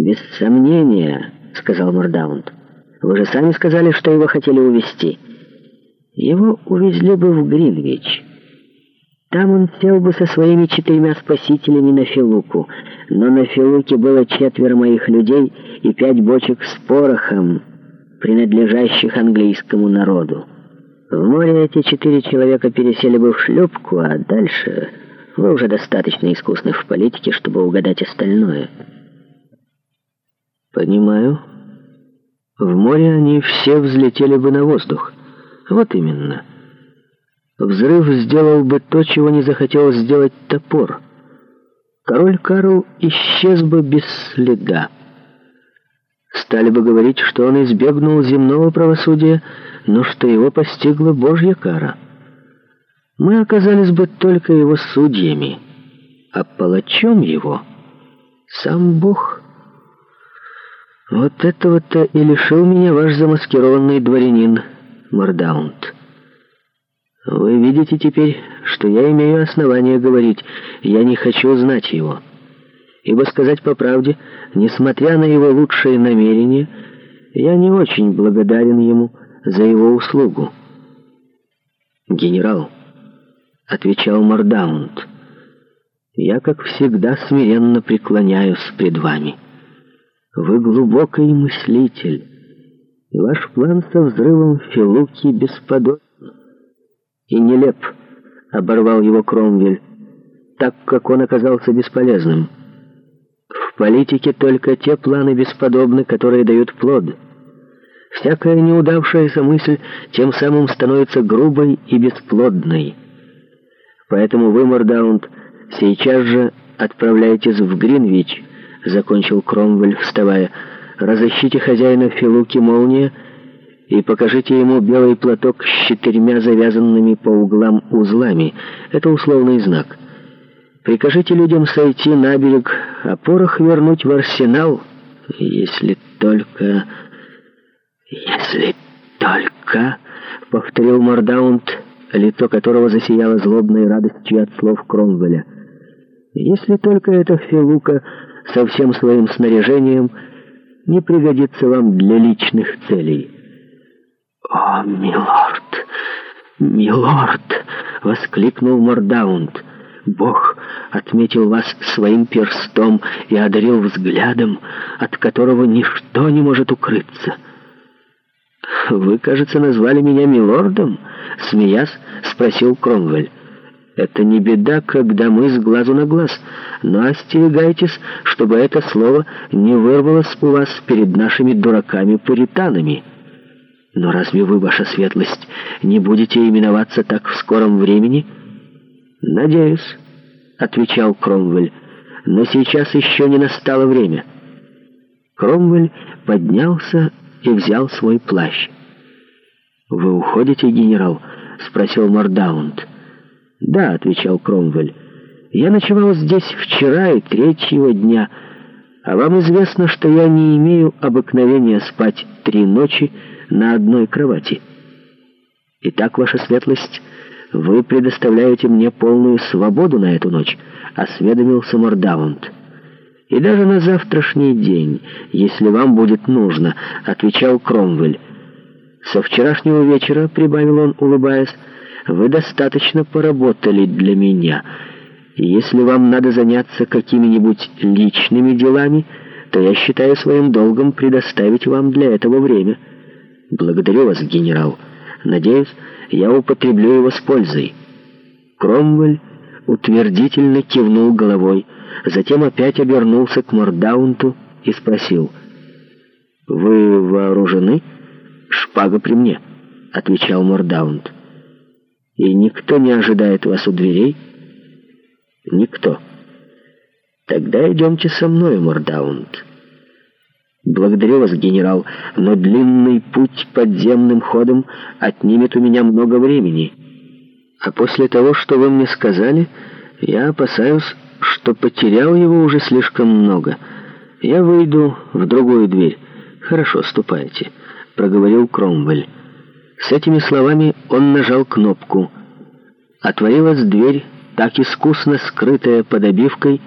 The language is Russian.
«Без сомнения», — сказал Мордаунд. «Вы же сами сказали, что его хотели увезти. Его увезли бы в Гринвич. Там он сел бы со своими четырьмя спасителями на Филуку. Но на Филуке было четверо моих людей и пять бочек с порохом, принадлежащих английскому народу. В море эти четыре человека пересели бы в шлюпку, а дальше... Вы уже достаточно искусны в политике, чтобы угадать остальное». Понимаю. В море они все взлетели бы на воздух. Вот именно. Взрыв сделал бы то, чего не захотел сделать топор. Король Карл исчез бы без следа. Стали бы говорить, что он избегнул земного правосудия, но что его постигла Божья кара. Мы оказались бы только его судьями, а палачом его — сам Бог — «Вот этого-то э, и лишил меня ваш замаскированный дворянин, Мордаунт. Вы видите теперь, что я имею основание говорить, я не хочу знать его. Ибо сказать по правде, несмотря на его лучшие намерения, я не очень благодарен ему за его услугу». «Генерал», — отвечал Мордаунт, — «я, как всегда, смиренно преклоняюсь пред вами». Вы глубокий мыслитель, и ваш план со взрывом Филуки бесподобен и нелеп, — оборвал его Кромвель, так как он оказался бесполезным. В политике только те планы бесподобны, которые дают плод. Всякая неудавшаяся мысль тем самым становится грубой и бесплодной. Поэтому вы, Мордаунд, сейчас же отправляйтесь в Гринвич —— закончил Кромвель, вставая. «Разыщите хозяина Филуки молния и покажите ему белый платок с четырьмя завязанными по углам узлами. Это условный знак. Прикажите людям сойти на берег, а порох вернуть в арсенал, если только... Если только...» — повторил Мордаунд, лицо которого засияло злобной радостью от слов Кромвеля — если только эта филука со всем своим снаряжением не пригодится вам для личных целей. — О, милорд! Милорд! — воскликнул Мордаунд. — Бог отметил вас своим перстом и одарил взглядом, от которого ничто не может укрыться. — Вы, кажется, назвали меня милордом? — смеясь, спросил Кромвель. Это не беда, когда мы с глазу на глаз, но остерегайтесь, чтобы это слово не вырвалось у вас перед нашими дураками-пуританами. Но разве вы, ваша светлость, не будете именоваться так в скором времени? Надеюсь, — отвечал Кромвель, — но сейчас еще не настало время. Кромвель поднялся и взял свой плащ. «Вы уходите, генерал?» — спросил Мордаунд. «Да», — отвечал Кромвель, — «я ночевал здесь вчера и третьего дня, а вам известно, что я не имею обыкновения спать три ночи на одной кровати. Итак, ваша светлость, вы предоставляете мне полную свободу на эту ночь», — осведомился Мордаунд. «И даже на завтрашний день, если вам будет нужно», — отвечал Кромвель. «Со вчерашнего вечера», — прибавил он, улыбаясь, — вы достаточно поработали для меня. Если вам надо заняться какими-нибудь личными делами, то я считаю своим долгом предоставить вам для этого время. Благодарю вас, генерал. Надеюсь, я употреблю его с пользой. Кромвель утвердительно кивнул головой, затем опять обернулся к Мордаунту и спросил. «Вы вооружены?» «Шпага при мне», — отвечал Мордаунт и никто не ожидает вас у дверей?» «Никто». «Тогда идемте со мной, Мордаунд». «Благодарю вас, генерал, но длинный путь подземным ходом отнимет у меня много времени. А после того, что вы мне сказали, я опасаюсь, что потерял его уже слишком много. Я выйду в другую дверь». «Хорошо, ступайте», — проговорил Кромвель. С этими словами он нажал кнопку. Отворилась дверь, так искусно скрытая под обивкой,